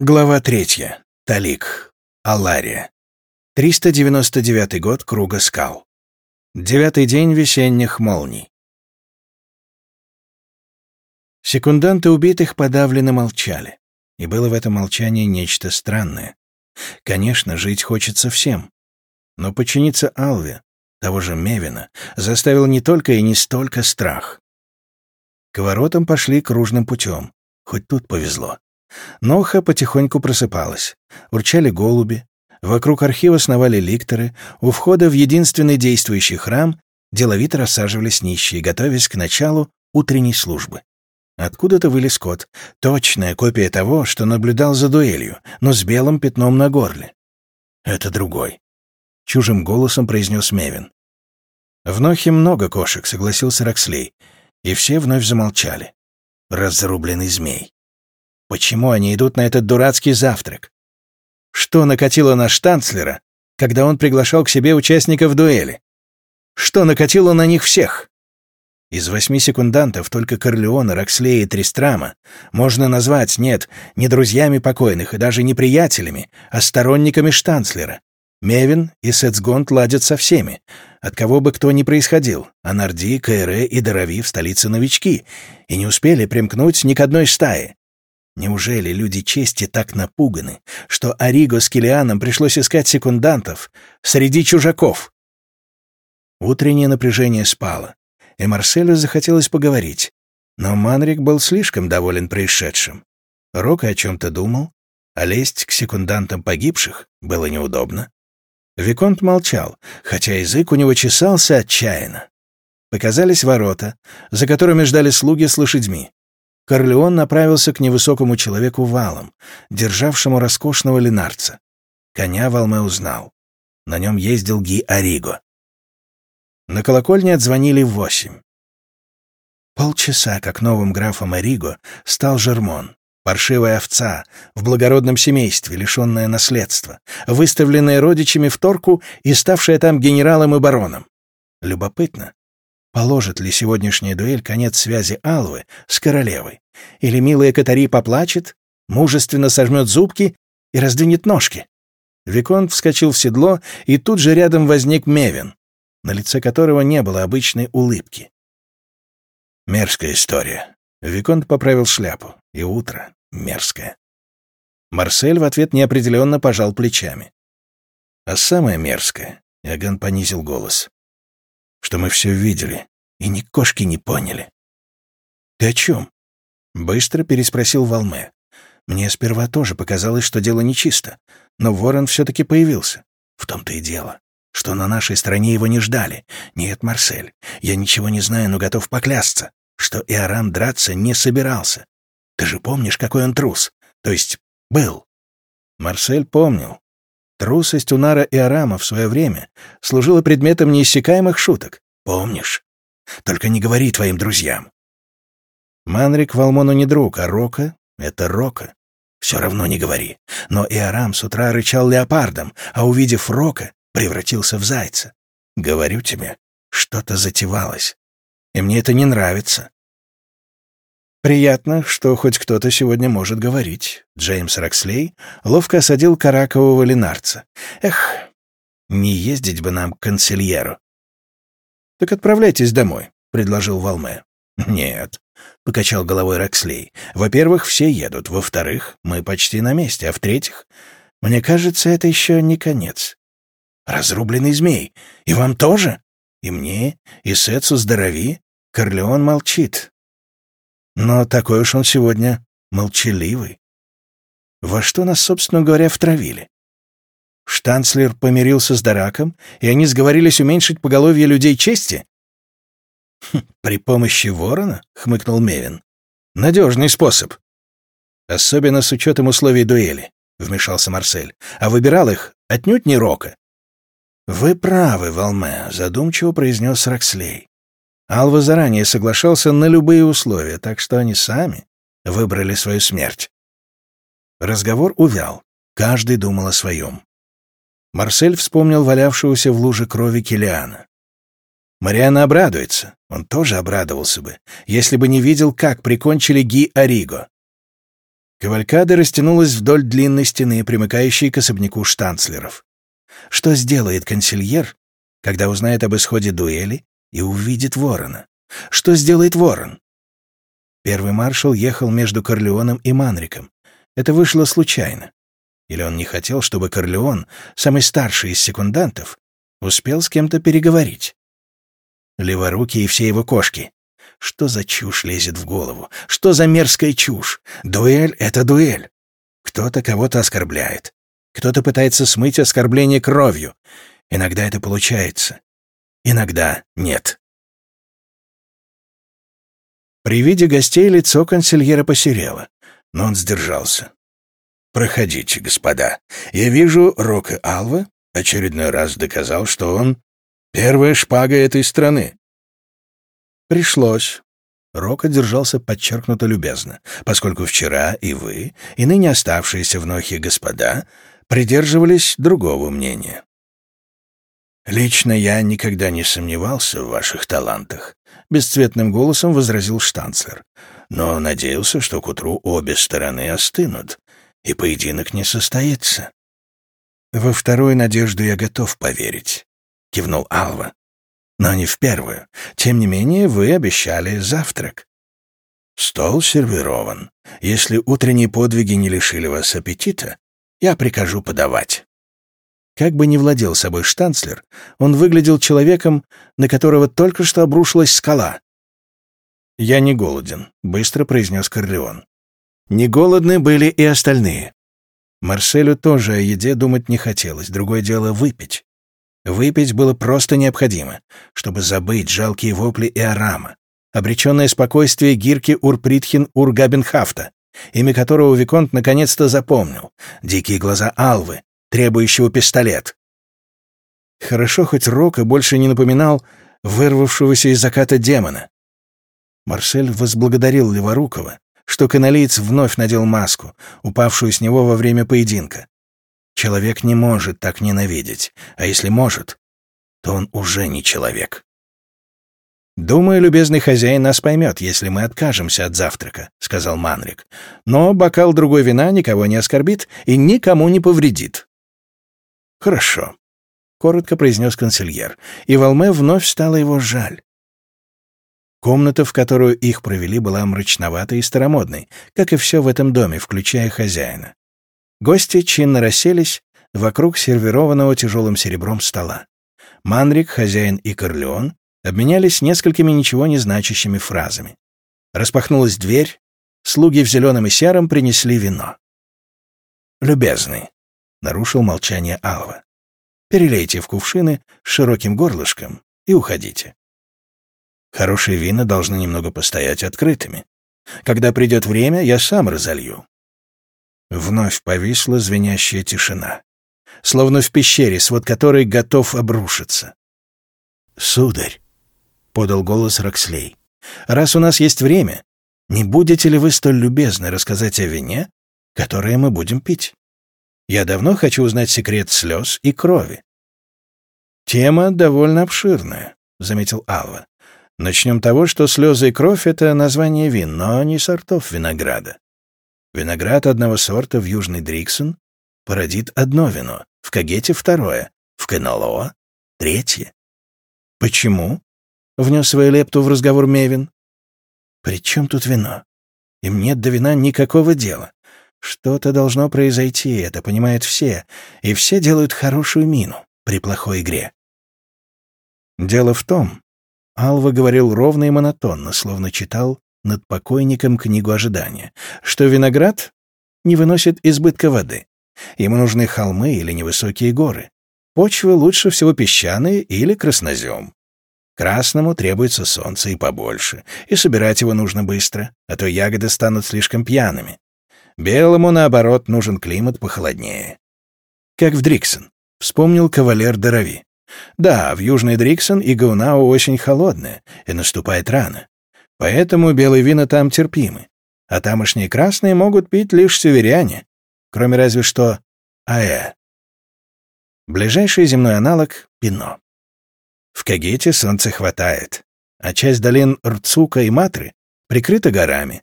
Глава третья. Талик. Алария. 399 год Круга скал. Девятый день весенних молний. Секунданты убитых подавленно молчали. И было в этом молчании нечто странное. Конечно, жить хочется всем. Но подчиниться Алве, того же Мевина, заставил не только и не столько страх. К воротам пошли кружным путем. Хоть тут повезло. Ноха потихоньку просыпалась. Урчали голуби. Вокруг архива сновали ликторы. У входа в единственный действующий храм деловито рассаживались нищие, готовясь к началу утренней службы. Откуда-то вылез кот. Точная копия того, что наблюдал за дуэлью, но с белым пятном на горле. «Это другой», — чужим голосом произнес Мевин. «В Нохе много кошек», — согласился Рокслей, и все вновь замолчали. Разрубленный змей. Почему они идут на этот дурацкий завтрак? Что накатило на штанцлера, когда он приглашал к себе участников дуэли? Что накатило на них всех? Из восьми секундантов только Корлеона, Рокслея и Тристрама можно назвать, нет, не друзьями покойных и даже не приятелями, а сторонниками штанцлера. Мевин и Сецгонт ладят со всеми, от кого бы кто ни происходил, а Нарди, Каэре и Дарави в столице новички, и не успели примкнуть ни к одной стае. Неужели люди чести так напуганы, что Ориго с Килианом пришлось искать секундантов среди чужаков? Утреннее напряжение спало, и Марселю захотелось поговорить, но Манрик был слишком доволен происшедшим. Рок о чем-то думал, а лезть к секундантам погибших было неудобно. Виконт молчал, хотя язык у него чесался отчаянно. Показались ворота, за которыми ждали слуги с лошадьми. Корлеон направился к невысокому человеку валом, державшему роскошного линарца. Коня Валме узнал. На нем ездил Ги Ариго. На колокольне отзвонили в восемь. Полчаса, как новым графом Ариго, стал Жермон. Паршивая овца, в благородном семействе, лишенная наследства, выставленная родичами в Торку и ставшая там генералом и бароном. Любопытно, Положит ли сегодняшняя дуэль конец связи Алвы с королевой? Или милая Катари поплачет, мужественно сожмет зубки и раздвинет ножки? Виконт вскочил в седло, и тут же рядом возник Мевин, на лице которого не было обычной улыбки. Мерзкая история. Виконт поправил шляпу. И утро мерзкое. Марсель в ответ неопределенно пожал плечами. А самое мерзкое, Яган понизил голос, что мы все видели, и ни кошки не поняли. «Ты о чем?» — быстро переспросил Волме. Мне сперва тоже показалось, что дело нечисто, но ворон все-таки появился. В том-то и дело, что на нашей стороне его не ждали. Нет, Марсель, я ничего не знаю, но готов поклясться, что Иоран драться не собирался. Ты же помнишь, какой он трус? То есть был. Марсель помнил, Трусость Унара и Арама в свое время служила предметом неиссякаемых шуток. Помнишь? Только не говори твоим друзьям. Манрик Валмону не друг, а Рока — это Рока. Все равно не говори. Но и Арам с утра рычал леопардом, а увидев Рока, превратился в зайца. Говорю тебе, что-то затевалось. И мне это не нравится. Приятно, что хоть кто-то сегодня может говорить. Джеймс Рокслей ловко осадил каракового линарца. Эх, не ездить бы нам к консильеру. «Так отправляйтесь домой», — предложил Валме. «Нет», — покачал головой Рокслей. «Во-первых, все едут. Во-вторых, мы почти на месте. А в-третьих, мне кажется, это еще не конец. Разрубленный змей. И вам тоже? И мне? И Сетсу здорови?» Корлеон молчит, но такой уж он сегодня молчаливый. Во что нас, собственно говоря, втравили? Штанцлер помирился с Дараком, и они сговорились уменьшить поголовье людей чести? «Хм, «При помощи ворона?» — хмыкнул Мевин. «Надежный способ». «Особенно с учетом условий дуэли», — вмешался Марсель. «А выбирал их отнюдь не Рока». «Вы правы, Волме», — задумчиво произнес Рокслей. Алва заранее соглашался на любые условия, так что они сами выбрали свою смерть. Разговор увял. Каждый думал о своем. Марсель вспомнил валявшегося в луже крови Килиана. Мариана обрадуется, он тоже обрадовался бы, если бы не видел, как прикончили Ги Ариго. Кавалькада растянулась вдоль длинной стены, примыкающей к особняку штанцлеров. Что сделает консильер, когда узнает об исходе дуэли и увидит ворона? Что сделает ворон? Первый маршал ехал между Корлеоном и Манриком. Это вышло случайно. Или он не хотел, чтобы Корлеон, самый старший из секундантов, успел с кем-то переговорить? Леворукий и все его кошки. Что за чушь лезет в голову? Что за мерзкая чушь? Дуэль — это дуэль. Кто-то кого-то оскорбляет. Кто-то пытается смыть оскорбление кровью. Иногда это получается. Иногда нет. При виде гостей лицо консильера посерело, но он сдержался. «Проходите, господа. Я вижу, Рока Алва очередной раз доказал, что он первая шпага этой страны». «Пришлось». Рока держался подчеркнуто любезно, поскольку вчера и вы, и ныне оставшиеся в Нохе господа придерживались другого мнения. «Лично я никогда не сомневался в ваших талантах», — бесцветным голосом возразил штанцлер, «но надеялся, что к утру обе стороны остынут, и поединок не состоится. «Во вторую надежду я готов поверить», — кивнул Алва. «Но не в первую. Тем не менее, вы обещали завтрак». «Стол сервирован. Если утренние подвиги не лишили вас аппетита, я прикажу подавать». Как бы ни владел собой штанцлер, он выглядел человеком, на которого только что обрушилась скала. «Я не голоден», — быстро произнес Корлеон. Не голодны были и остальные. Марселю тоже о еде думать не хотелось, другое дело — выпить. Выпить было просто необходимо, чтобы забыть жалкие вопли и арама, обреченное спокойствие Гирки Урпритхин Ургабенхафта, имя которого Виконт наконец-то запомнил, дикие глаза Алвы, требующего пистолет. Хорошо, хоть Рока больше не напоминал вырвавшегося из заката демона. Марсель возблагодарил Леворукова, что каналиец вновь надел маску, упавшую с него во время поединка. Человек не может так ненавидеть, а если может, то он уже не человек. «Думаю, любезный хозяин нас поймет, если мы откажемся от завтрака», — сказал Манрик. «Но бокал другой вина никого не оскорбит и никому не повредит». «Хорошо», — коротко произнес консильер, и Волме вновь стало его жаль. Комната, в которую их провели, была мрачноватой и старомодной, как и все в этом доме, включая хозяина. Гости чинно расселись вокруг сервированного тяжелым серебром стола. Манрик, хозяин и Корлеон обменялись несколькими ничего не значащими фразами. Распахнулась дверь, слуги в зеленом и сером принесли вино. «Любезный», — нарушил молчание Алва, — «перелейте в кувшины с широким горлышком и уходите. Хорошие вина должны немного постоять открытыми. Когда придет время, я сам разолью». Вновь повисла звенящая тишина, словно в пещере, свод которой готов обрушиться. «Сударь», — подал голос Рокслей, — «раз у нас есть время, не будете ли вы столь любезны рассказать о вине, которое мы будем пить? Я давно хочу узнать секрет слез и крови». «Тема довольно обширная», — заметил Алва. Начнем того, что слезы и кровь — это название вин, но не сортов винограда. Виноград одного сорта в Южный Дриксон породит одно вино, в Кагете — второе, в Каналоа — третье. «Почему?» — внес свою лепту в разговор Мевин. «При чем тут вино? Им нет до вина никакого дела. Что-то должно произойти, это понимают все, и все делают хорошую мину при плохой игре. Дело в том, Алва говорил ровно и монотонно, словно читал над покойником книгу ожидания, что виноград не выносит избытка воды. Ему нужны холмы или невысокие горы. Почвы лучше всего песчаные или краснозем. Красному требуется солнце и побольше, и собирать его нужно быстро, а то ягоды станут слишком пьяными. Белому, наоборот, нужен климат похолоднее. Как в Дриксон, вспомнил кавалер Дорови. Да, в Южный Дриксон и Гаунау очень холодная, и наступает рано. Поэтому белые вина там терпимы, а тамошние красные могут пить лишь северяне, кроме разве что АЭ. Ближайший земной аналог — Пино. В Кагете солнца хватает, а часть долин Рцука и Матры прикрыта горами,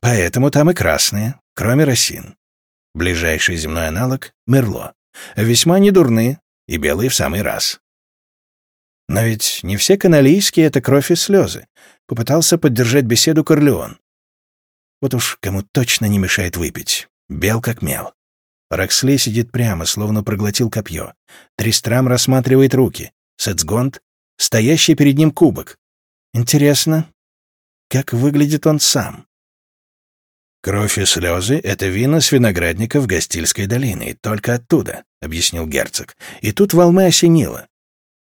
поэтому там и красные, кроме росин. Ближайший земной аналог — мерло. Весьма недурны, и белые в самый раз. Но ведь не все каналийские — это кровь и слезы. Попытался поддержать беседу Корлеон. Вот уж кому точно не мешает выпить. Бел как мел. Роксли сидит прямо, словно проглотил копье. Тристрам рассматривает руки. Сецгонд — стоящий перед ним кубок. Интересно, как выглядит он сам? «Кровь и слезы — это вина с виноградников Гастильской долины, только оттуда», — объяснил герцог. И тут волны осенило.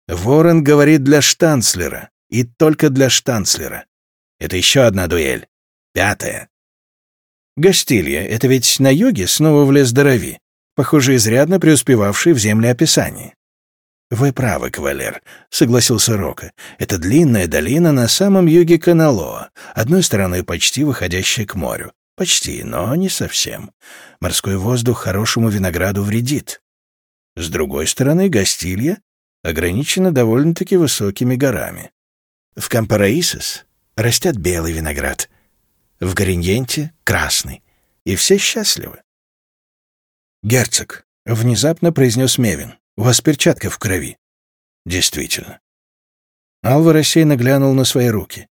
Ворон говорит для штанцлера, и только для штанцлера. Это еще одна дуэль. Пятая. Гастилья — это ведь на юге снова в лес Дорови, похоже, изрядно преуспевавший в землеописании. «Вы правы, кавалер», — согласился Рока. «Это длинная долина на самом юге Каналоа, одной стороной почти выходящая к морю. Почти, но не совсем. Морской воздух хорошему винограду вредит. С другой стороны, Гастилья ограничена довольно-таки высокими горами. В Кампараисос растет белый виноград, в Гориньенте — красный, и все счастливы. «Герцог», — внезапно произнес Мевин, — «у вас перчатка в крови». «Действительно». Алва рассеянно глянул на свои руки.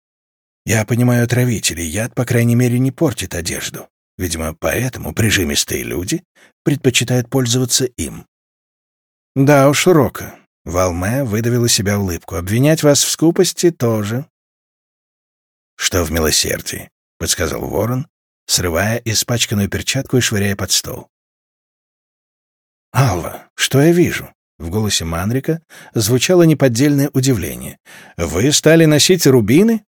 Я понимаю отравителей, яд, по крайней мере, не портит одежду. Видимо, поэтому прижимистые люди предпочитают пользоваться им. Да уж, Рока. Валме выдавила себя улыбку. Обвинять вас в скупости тоже. Что в милосердии, — подсказал ворон, срывая испачканную перчатку и швыряя под стол. «Алва, что я вижу?» В голосе Манрика звучало неподдельное удивление. «Вы стали носить рубины?»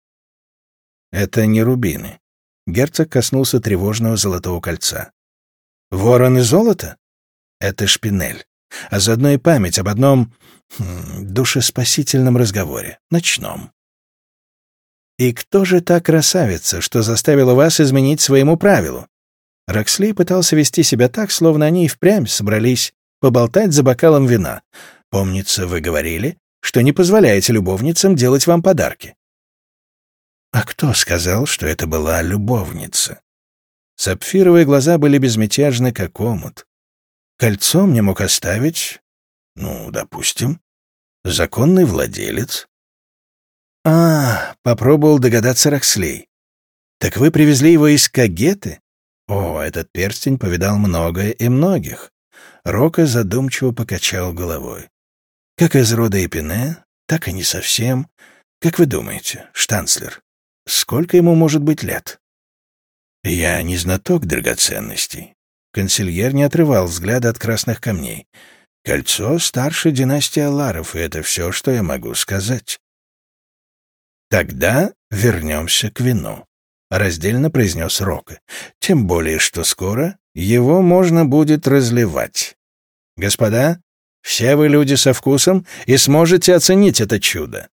Это не рубины. Герцог коснулся тревожного золотого кольца. Ворон и золото? Это шпинель. А заодно и память об одном хм, душеспасительном разговоре, ночном. «И кто же та красавица, что заставила вас изменить своему правилу?» Роксли пытался вести себя так, словно они и впрямь собрались поболтать за бокалом вина. «Помнится, вы говорили, что не позволяете любовницам делать вам подарки. А кто сказал, что это была любовница? Сапфировые глаза были безмятежны, как омут. Кольцо мне мог оставить, ну, допустим, законный владелец. А, попробовал догадаться Рокслей. Так вы привезли его из Кагеты? О, этот перстень повидал многое и многих. Рока задумчиво покачал головой. Как из рода Эпине, так и не совсем. Как вы думаете, штанцлер? Сколько ему может быть лет? Я не знаток драгоценностей. Консильер не отрывал взгляда от красных камней. Кольцо старше династии Аларов, и это все, что я могу сказать. Тогда вернемся к вину, — раздельно произнес Рока. Тем более, что скоро его можно будет разливать. Господа, все вы люди со вкусом и сможете оценить это чудо.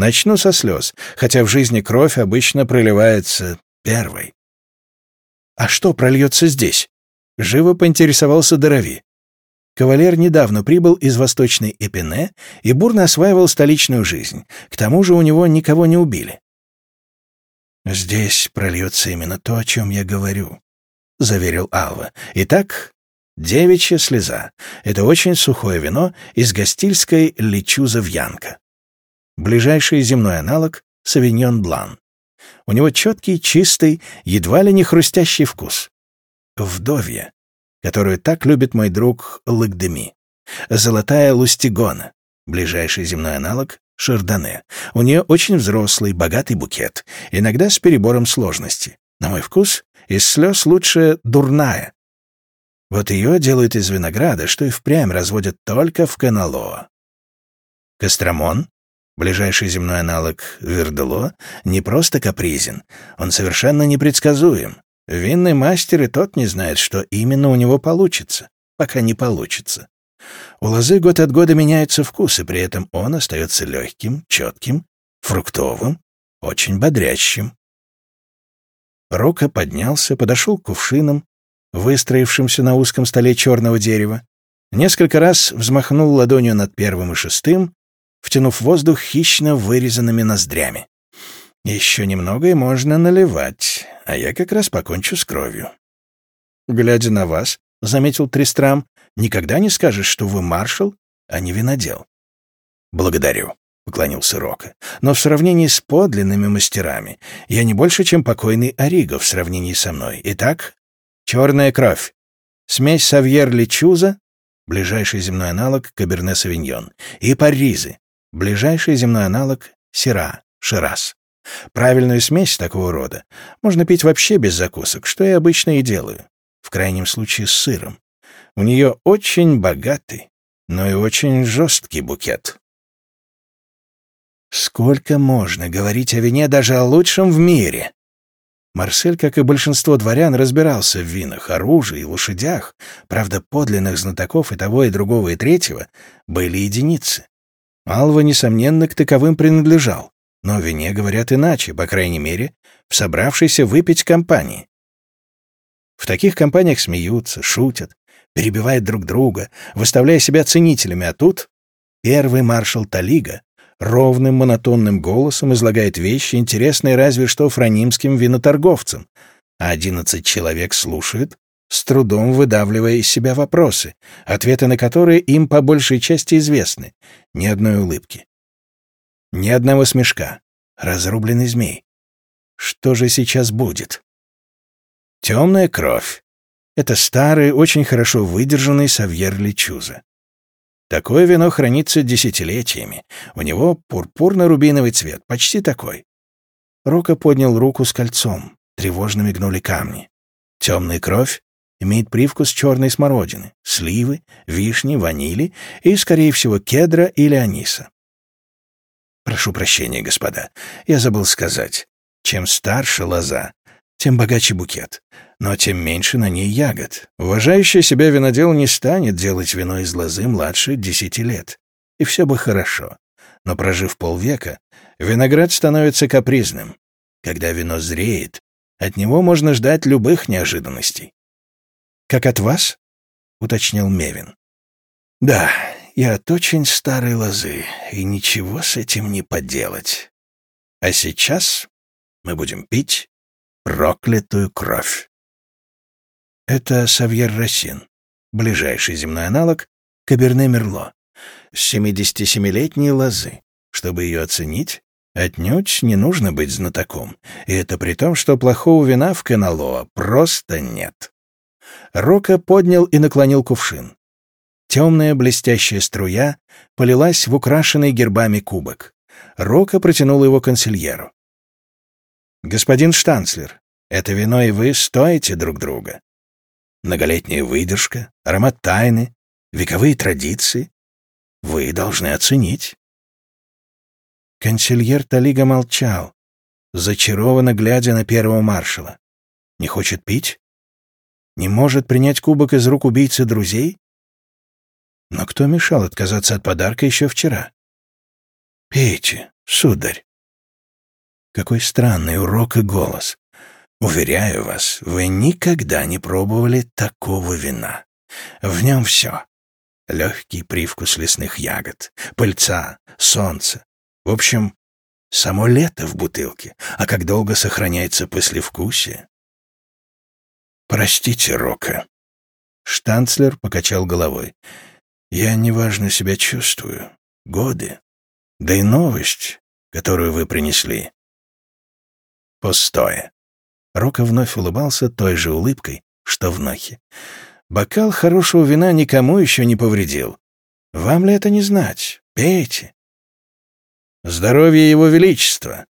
Начну со слез, хотя в жизни кровь обычно проливается первой. «А что прольется здесь?» — живо поинтересовался Дорови. Кавалер недавно прибыл из восточной Эпине и бурно осваивал столичную жизнь. К тому же у него никого не убили. «Здесь прольется именно то, о чем я говорю», — заверил Алва. «Итак, девичья слеза — это очень сухое вино из гастильской лечуза вьянка. Ближайший земной аналог — савиньон блан. У него четкий, чистый, едва ли не хрустящий вкус. Вдовья, которую так любит мой друг Лыгдеми. Золотая лустигона, ближайший земной аналог — шардоне. У нее очень взрослый, богатый букет, иногда с перебором сложности. На мой вкус, из слез лучше дурная. Вот ее делают из винограда, что и впрямь разводят только в Каналоа. Костромон Ближайший земной аналог Вердело не просто капризен, он совершенно непредсказуем. Винный мастер и тот не знает, что именно у него получится, пока не получится. У лозы год от года меняются вкусы, при этом он остается легким, четким, фруктовым, очень бодрящим. Рока поднялся, подошел к кувшинам, выстроившимся на узком столе черного дерева, несколько раз взмахнул ладонью над первым и шестым, втянув воздух хищно вырезанными ноздрями. «Еще немного и можно наливать, а я как раз покончу с кровью». глядя на вас, — заметил Тристрам, — никогда не скажешь, что вы маршал, а не винодел. Благодарю, — поклонился Рока. Но в сравнении с подлинными мастерами я не больше, чем покойный Ориго в сравнении со мной. Итак, черная кровь. Смесь Савьер-Лечуза, ближайший земной аналог Каберне-Савиньон, и Паризы, ближайший земной аналог Сира, Шираз. Правильную смесь такого рода можно пить вообще без закусок, что я обычно и делаю, в крайнем случае с сыром. У нее очень богатый, но и очень жесткий букет. Сколько можно говорить о вине даже о лучшем в мире? Марсель, как и большинство дворян, разбирался в винах, оружии лошадях. Правда, подлинных знатоков и того, и другого, и третьего были единицы. Алва, несомненно, к таковым принадлежал. Но о вине говорят иначе, по крайней мере, в собравшейся выпить компании. В таких компаниях смеются, шутят, перебивают друг друга, выставляя себя ценителями, а тут первый маршал Талига ровным монотонным голосом излагает вещи, интересные разве что франимским виноторговцам, а одиннадцать человек слушают, с трудом выдавливая из себя вопросы, ответы на которые им по большей части известны. Ни одной улыбки. Ни одного смешка. Разрубленный змей. Что же сейчас будет? Темная кровь. Это старый, очень хорошо выдержанный Савьер Личуза. Такое вино хранится десятилетиями. У него пурпурно-рубиновый цвет, почти такой. Рока поднял руку с кольцом. Тревожно мигнули камни. Темная кровь имеет привкус черной смородины, сливы, вишни, ванили и, скорее всего, кедра или аниса. Прошу прощения, господа, я забыл сказать. Чем старше лоза, тем богаче букет, но тем меньше на ней ягод. Уважающий себя винодел не станет делать вино из лозы младше десяти лет. И все бы хорошо. Но прожив полвека, виноград становится капризным. Когда вино зреет, от него можно ждать любых неожиданностей. «Как от вас?» — уточнил Мевин. «Да, я от очень старой лозы, и ничего с этим не поделать. А сейчас мы будем пить проклятую кровь. Это Савьер Рассин, ближайший земной аналог Каберне Мерло, с 77-летней лозы. Чтобы ее оценить, отнюдь не нужно быть знатоком, и это при том, что плохого вина в Каналоа просто нет. Рока поднял и наклонил кувшин. Темная блестящая струя полилась в украшенный гербами кубок. Рока протянул его консильеру. «Господин Штанцлер, это вино и вы стоите друг друга. Многолетняя выдержка, аромат тайны, вековые традиции. Вы должны оценить». Консильер Талига молчал, зачарованно глядя на первого маршала. «Не хочет пить? Не может принять кубок из рук убийцы друзей? Но кто мешал отказаться от подарка еще вчера? «Пейте, сударь». Какой странный урок и голос. Уверяю вас, вы никогда не пробовали такого вина. В нем все. Легкий привкус лесных ягод, пыльца, солнце. В общем, само лето в бутылке. А как долго сохраняется послевкусие? Простите, Рока. Штанцлер покачал головой. Я неважно себя чувствую. Годы. Да и новость, которую вы принесли. Пустое. Рока вновь улыбался той же улыбкой, что в Нохе. Бокал хорошего вина никому еще не повредил. Вам ли это не знать? Пейте. Здоровье его величества.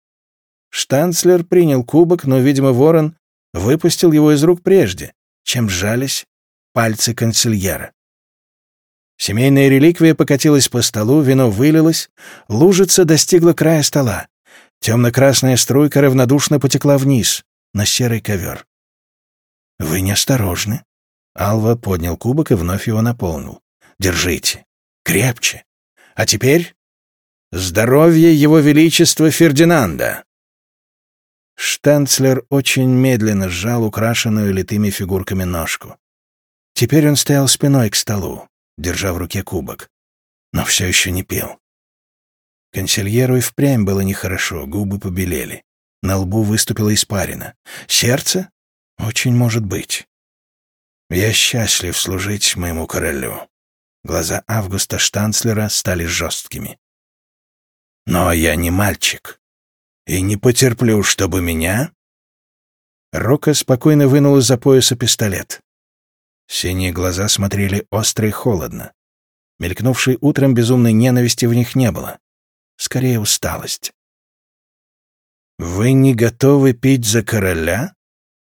Штанцлер принял кубок, но, видимо, ворон выпустил его из рук прежде, чем сжались пальцы консильера. Семейная реликвия покатилась по столу, вино вылилось, лужица достигла края стола. Темно-красная струйка равнодушно потекла вниз, на серый ковер. «Вы неосторожны». Алва поднял кубок и вновь его наполнил. «Держите. Крепче. А теперь здоровье Его Величества Фердинанда!» Штанцлер очень медленно сжал украшенную литыми фигурками ножку. Теперь он стоял спиной к столу держа в руке кубок, но все еще не пил. Консильеру и впрямь было нехорошо, губы побелели. На лбу выступила испарина. Сердце? Очень может быть. Я счастлив служить моему королю. Глаза Августа Штанцлера стали жесткими. Но я не мальчик. И не потерплю, чтобы меня... Рока спокойно вынул из-за пояса пистолет. Синие глаза смотрели остро и холодно. Мелькнувшей утром безумной ненависти в них не было. Скорее, усталость. «Вы не готовы пить за короля?»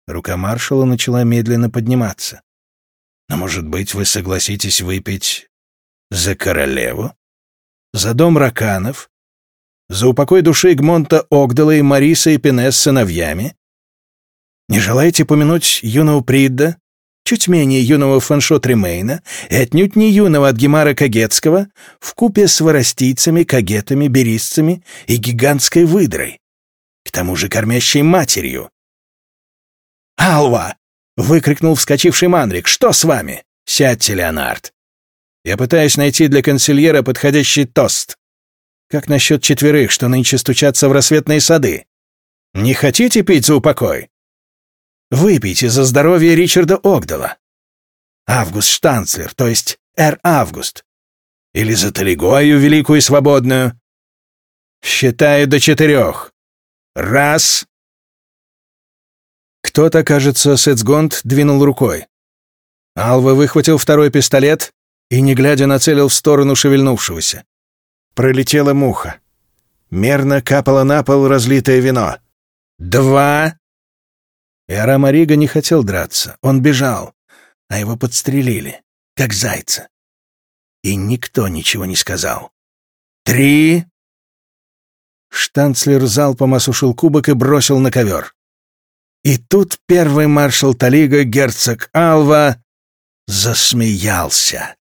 Рука маршала начала медленно подниматься. Но, может быть, вы согласитесь выпить за королеву? За дом раканов? За упокой души Гмонта Огдала и Мариса и Пене с сыновьями? Не желаете помянуть юного Придда, чуть менее юного Фаншо Тремейна и отнюдь не юного от Гемара Кагетского, купе с воростийцами, кагетами, беристцами и гигантской выдрой, к тому же кормящей матерью? «Алва!» — выкрикнул вскочивший Манрик. «Что с вами?» «Сядьте, Леонард. Я пытаюсь найти для консильера подходящий тост. Как насчет четверых, что нынче стучатся в рассветные сады? Не хотите пить за упокой? Выпейте за здоровье Ричарда Огдала. Август Штанцлер, то есть Эр Август. Или за Талигою великую и свободную. Считаю до четырех. Раз, кто-то, кажется, Сецгонд двинул рукой. Алва выхватил второй пистолет и, не глядя, нацелил в сторону шевельнувшегося. Пролетела муха. Мерно капало на пол разлитое вино. «Два!» И Арамарига не хотел драться. Он бежал, а его подстрелили, как зайца. И никто ничего не сказал. «Три!» Штанцлер залпом осушил кубок и бросил на ковер. И тут первый маршал Талига, герцог Алва, засмеялся.